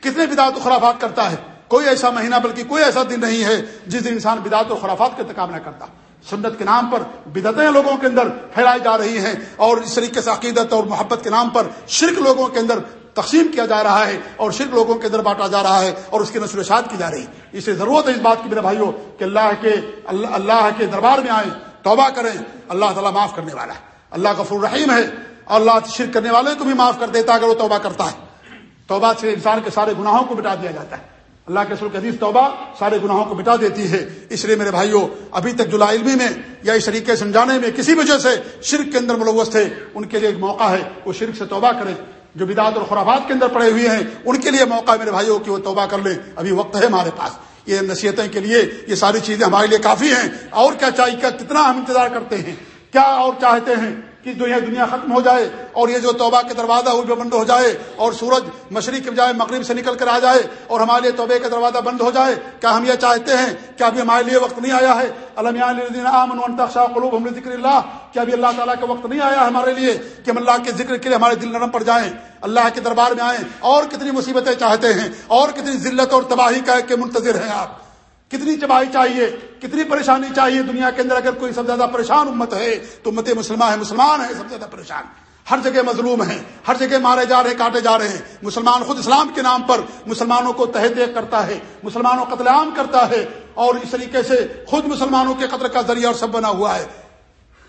Speaker 1: کتنے بدعت و خرافات کرتا ہے۔ کوئی ایسا مہینہ بلکہ کوئی ایسا دن نہیں ہے جس دن انسان بدعت و خرافات کا ارتکاب نہ کرتا۔ سنت کے نام پر بدعتیں لوگوں کے اندر پھیلائی جا رہی ہیں اور اس طریقے سے عقیدت اور محبت کے نام پر شرک لوگوں کے اندر تقسیم کیا جا رہا ہے اور شرک لوگوں کے اندر بانٹا جا رہا ہے اور اس کی نشر و شاد کی جا رہی ہے۔ اسے ضرورت ہے اس بات کی میرے بھائیوں کہ اللہ کے اللہ اللہ کے دربار میں آئیں، توبہ کریں، اللہ تعالیٰ معاف کرنے والا ہے۔ اللہ کا الرحیم ہے۔ اور اللہ شرک کرنے والے کو بھی معاف کر دیتا ہے اگر وہ توبہ کرتا ہے۔ توبہ سے انسان کے سارے گناہوں کو مٹا دیا جاتا ہے۔ اللہ کے سر حدیث توبہ سارے گناہوں کو مٹا دیتی ہے۔ اس لیے میرے بھائیوں ابھی تک جلا علمی میں یا اس طریقے سمجھانے میں کسی وجہ سے شرک کے اندر ملوث تھے، ان کے لیے ایک موقع ہے وہ شرک سے توبہ کریں۔ جو بدعت اور خرافات کے اندر پڑے ہوئے ہیں، ان کے لیے موقع ہے میرے بھائیوں کہ وہ توبہ کر لیں۔ ابھی وقت ہے ہمارے پاس۔ یہ نصیحتیں کے لیے یہ ساری چیزیں ہمارے لیے کافی ہیں۔ اور کیا چاہیے؟ کیا کتنا ہم انتظار کرتے ہیں؟ کیا اور چاہتے ہیں؟ کہ جو یہ دنیا ختم ہو جائے اور یہ جو توبہ کے دروازہ وہ بند ہو جائے اور سورج مشرق کے بجائے مغرب سے نکل کر آ جائے اور ہمارے لیے توبے کا دروازہ بند ہو جائے، کیا ہم یہ چاہتے ہیں؟ کہ ابھی ہمارے لیے وقت نہیں آیا ہے؟ قلوب ذکر اللہ، کیا ابھی اللہ تعالیٰ کا وقت نہیں آیا ہے ہمارے لیے کہ ہم اللہ کے ذکر کے لیے ہمارے دل نرم پڑ جائیں؟ اللہ کے دربار میں آئیں اور کتنی مصیبتیں چاہتے ہیں اور کتنی ذلت اور تباہی کا کہ منتظر ہیں آپ۔ کتنی چبائی چاہیے، کتنی پریشانی چاہیے دنیا کے اندر اگر کوئی سب زیادہ پریشان امت ہے، تو امت مسلمان ہے مسلمان ہے، سب سے زیادہ پریشان۔ ہر جگہ مظلوم ہیں، ہر جگہ مارے جا رہے، کاٹے جا رہے ہیں۔ مسلمان خود اسلام کے نام پر مسلمانوں کو تحت کرتا ہے، مسلمانوں قتل عام کرتا ہے، اور اس طریقے سے خود مسلمانوں کے قتل کا ذریعہ اور سب بنا ہوا ہے۔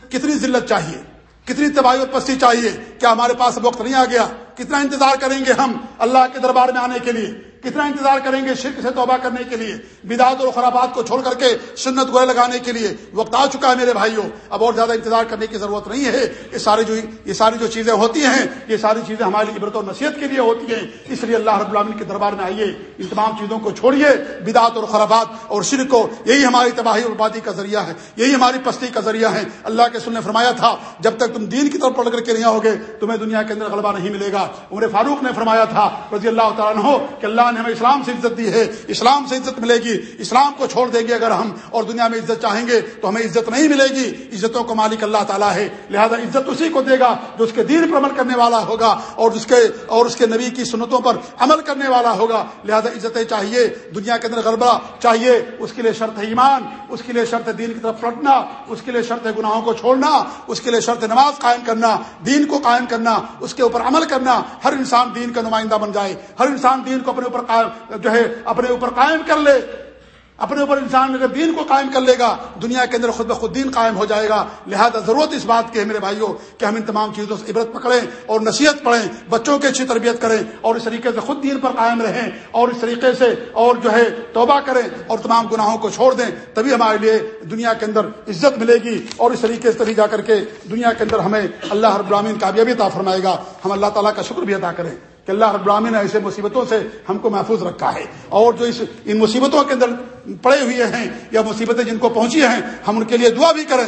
Speaker 1: کتنی ذلت چاہیے، کتنی تباہی اور پستی چاہیے؟ کیا ہمارے پاس وقت نہیں آ گیا؟ کتنا انتظار کریں گے ہم اللہ کے دربار میں آنے کے لیے؟ کتنا انتظار کریں گے شرک سے توبہ کرنے کے لیے بدعت اور خرابات کو چھوڑ کر کے سنت گوئے لگانے کے لیے؟ وقت آ چکا ہے میرے بھائیوں، اب اور زیادہ انتظار کرنے کی ضرورت نہیں ہے۔ یہ ساری جو یہ ساری جو چیزیں ہوتی ہیں، یہ ساری چیزیں ہماری عبرت و نصیحت کے لیے ہوتی ہیں۔ اس لیے اللہ رب العالمین کے دربار میں آئیے، ان تمام چیزوں کو چھوڑیے۔ بدعت اور خرابات اور شرک کو، یہی ہماری تباہی اور بادی کا ذریعہ ہے۔ یہی ہماری پستی کا ذریعہ ہے۔ اللہ کے سن نے فرمایا تھا، جب تک تم دین کی طرف پڑھ کر کے نہیں ہوگے تمہیں دنیا کے اندر غلبہ نہیں ملے گا۔ عمر فاروق نے فرمایا تھا، رضی اللہ تعالیٰ ہو کہ اللہ نے ہمیں اسلام سے عزت دی ہے، اسلام سے عزت ملے گی۔ اسلام کو چھوڑ دیں گے اگر ہم اور دنیا میں عزت چاہیں گے، تو ہمیں عزت نہیں ملے گی۔ عزتوں کو مالک اللہ تعالیٰ ہے۔ لہذا عزت اسی کو دے گا جو اس کے دین پر عمل کرنے والا ہوگا اور اس کے، اور اس کے نبی کی سنتوں پر عمل کرنے والا ہوگا۔ لہذا عزتیں چاہیے، دنیا کے اندر غربہ چاہیے۔ اس کے لیے شرط ہے ایمان، اس کے لیے شرط ہے دین کی طرف پلٹنا، اس کے لیے شرط ہے گناہوں کو چھوڑنا، اس کے لیے شرط نماز قائم کرنا، دین کو قائم کرنا، اس کے اوپر عمل کرنا۔ ہر انسان دین کا نمائندہ بن جائے، ہر انسان دین کو اپنے اوپر جو ہے، اپنے اوپر قائم کر لے۔ اپنے اوپر انسان اگر دین کو قائم کر لے گا، دنیا کے اندر خود بخود دین قائم ہو جائے گا۔ لہذا ضرورت اس بات کی ہے، میرے بھائیوں کہ ہم ان تمام چیزوں سے عبرت پکڑیں اور نصیحت پڑھیں، بچوں کی اچھی تربیت کریں اور اس طریقے سے خود دین پر قائم رہیں اور اس طریقے سے اور جو ہے توبہ کریں اور تمام گناہوں کو چھوڑ دیں، تبھی ہمارے لیے دنیا کے اندر عزت ملے گی اور اس طریقے سے تبھی جا کر کے دنیا کے اندر ہمیں اللہ ہر براہین کامیابی عطا فرمائے گا۔ ہم اللہ تعالیٰ کا شکر بھی ادا کریں۔ کہ اللہ رب العالمین نے ایسے مصیبتوں سے ہم کو محفوظ رکھا ہے اور جو اس ان مصیبتوں کے اندر پڑے ہوئے ہیں یا مصیبتیں جن کو پہنچی ہیں، ہم ان کے لیے دعا بھی کریں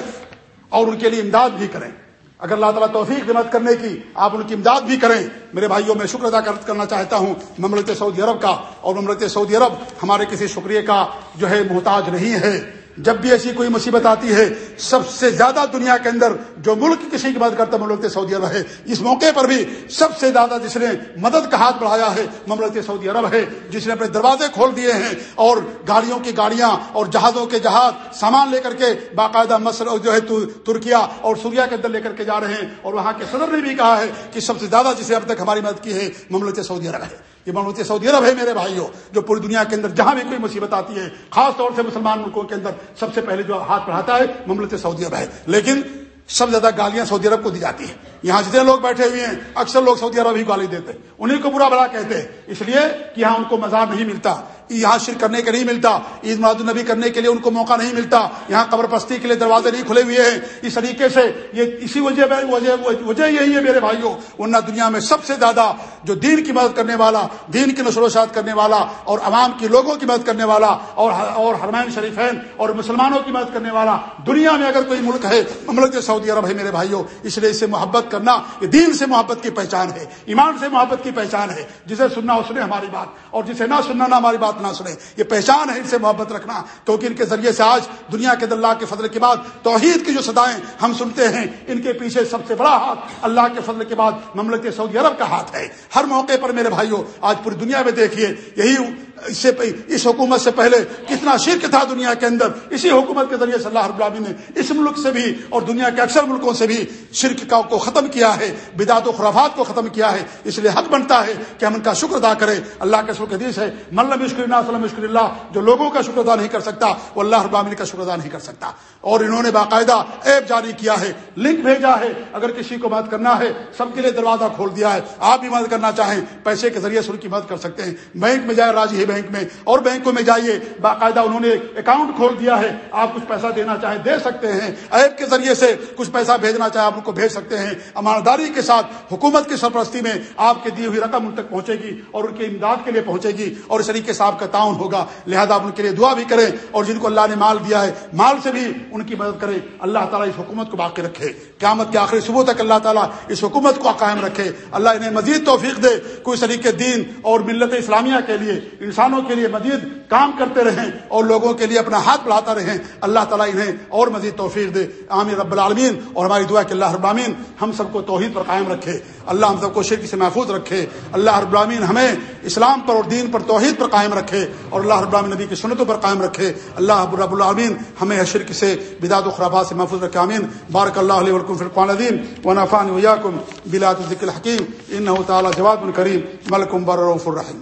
Speaker 1: اور ان کے لیے امداد بھی کریں۔ اگر اللہ تعالیٰ توفیق مدد کرنے کی آپ ان کی امداد بھی کریں، میرے بھائیوں، میں شکر ادا کرنا چاہتا ہوں مملکت سعودی عرب کا اور مملکت سعودی عرب ہمارے کسی شکریہ کا جو ہے محتاج نہیں ہے۔ جب بھی ایسی کوئی مصیبت آتی ہے، سب سے زیادہ دنیا کے اندر جو ملک کسی کی مدد کرتا مملکت سعودی عرب ہے۔ اس موقع پر بھی سب سے زیادہ جس نے مدد کا ہاتھ بڑھایا ہے، مملکت سعودی عرب ہے، جس نے اپنے دروازے کھول دیے ہیں اور گاڑیوں کی گاڑیاں اور جہازوں کے جہاز سامان لے کر کے باقاعدہ مصر جو ہے ترکیا اور سوریا کے اندر لے کر کے جا رہے ہیں۔ اور وہاں کے صدر نے بھی کہا ہے کہ سب سے زیادہ جسے اب تک ہماری مدد کی ہے، مملکت سعودی عرب ہے۔ مملکت سعودی عرب ہے میرے بھائیوں، جو پوری دنیا کے اندر جہاں بھی کوئی مصیبت آتی ہے، خاص طور سے مسلمان ملکوں کے اندر سب سے پہلے جو ہاتھ بڑھاتا ہے مملکت سعودی عرب ہے۔ لیکن سب زیادہ گالیاں سعودی عرب کو دی جاتی ہیں۔ یہاں جتنے لوگ بیٹھے ہوئے ہیں، اکثر لوگ سعودی عرب ہی گالی دیتے انہیں کو برا بڑا کہتے ہیں۔ اس لیے کہ یہاں ان کو مزار نہیں ملتا۔ یہاں شرک کرنے کے نہیں ملتا۔ عید مراد النبی کرنے کے لیے ان کو موقع نہیں ملتا۔ یہاں قبر پستی کے لیے دروازے نہیں کھلے ہوئے ہیں۔ اس طریقے سے یہ اسی وجہ وجہ وجہ یہی ہے میرے بھائیوں۔ ورنہ دنیا میں سب سے زیادہ جو دین کی مدد کرنے والا، دین کی نشر و شاد کرنے والا اور عوام کی لوگوں کی مدد کرنے والا اور اور حرمین شریفین اور مسلمانوں کی مدد کرنے والا دنیا میں اگر کوئی ملک ہے مملک سعودی عرب ہے میرے بھائیوں۔ اس لیے اسے محبت کرنا یہ دین سے محبت کی پہچان ہے، ایمان سے محبت کی پہچان ہے۔ جسے سننا ہو سنے ہماری بات، اور جسے نہ سننا نہ ہماری بات نہ سنیں یہ پہچان ہے ان سے محبت رکھنا، کیونکہ ان کے ذریعے سے آج دنیا کے اللہ کے فضل کے بعد توحید کی جو سدائیں ہم سنتے ہیں، ان کے پیچھے سب سے بڑا ہاتھ اللہ کے فضل کے بعد مملکت سعودی عرب کا ہاتھ ہے۔ ہر موقع پر میرے بھائیوں آج پوری دنیا میں دیکھیے، یہی اس سے اس حکومت سے پہلے کتنا شرک تھا دنیا کے اندر۔ اسی حکومت کے ذریعے سے اللہ رب العالمین نے اس ملک سے بھی اور دنیا کے اکثر ملکوں سے بھی شرک کا کو ختم کیا ہے، بدعت و خرافات کو ختم کیا ہے۔ اس لیے حق بنتا ہے کہ ہم ان کا شکر ادا کریں۔ اللہ کا شکر حدیث ہے ملم مشکل اللہ وسلم اللہ جو لوگوں کا شکر ادا نہیں کر سکتا، وہ اللہ رب کا شکر ادا نہیں کر سکتا۔ اور انہوں نے باقاعدہ ایپ جاری کیا ہے، لنک بھیجا ہے، اگر کسی کو مدد کرنا ہے، سب کے لیے دروازہ کھول دیا ہے۔ آپ بھی مدد کرنا چاہیں، پیسے کے ذریعے سے ان کی مدد کر سکتے ہیں۔ بینک میں جائے راجی ہے بینک میں۔ اور بینکوں میں جائیے، باقاعدہ انہوں نے اکاؤنٹ کھول دیا ہے۔ آپ کچھ پیسہ دینا چاہیں، دے سکتے ہیں۔ ایپ کے ذریعے سے کچھ پیسہ بھیجنا چاہیں، آپ ان کو بھیج سکتے ہیں۔ امانداری کے ساتھ حکومت کی سرپرستی میں آپ کی دی ہوئی رقم ان تک پہنچے گی اور ان کی امداد کے لیے پہنچے گی اور اس طریقے سے آپ کا تعاون ہوگا۔ لہذا آپ ان کے لیے دعا بھی کریں اور جن کو اللہ نے مال دیا ہے، مال سے بھی ان کی مدد کریں اللہ تعالیٰ اس حکومت کو باقی رکھے۔ قیامت کے آخری صبح تک اللہ تعالیٰ اس حکومت کو قائم رکھے۔ اللہ انہیں مزید توفیق دے کوئی طریقے دین اور ملت اسلامیہ کے لیے، انسانوں کے لیے مزید کام کرتے رہیں اور لوگوں کے لیے اپنا ہاتھ بڑھاتا رہیں۔ اللہ تعالیٰ انہیں اور مزید توفیق دے۔ عامر رب العالمین۔ اور ہماری دعا کہ اللہ ابامین ہم سب کو توحید پر قائم رکھے۔ اللہ ہم سب کو شرک سے محفوظ رکھے۔ اللہ ابامین ہمیں اسلام پر اور دین پر توحید پر قائم رکھے اور اللہ ابراہین نبی کی سنتوں پر قائم رکھے۔ اللہ رب العالمین ہمیں شرک سے بداد و خرابات سے محفوظ رکھے امین بارک اللہ علیہ ولکم فرقان الدین و نفان ویاکم بلاد ذکر حکیم ان تعالیٰ جواب الکریم ملکم بر الرحیم۔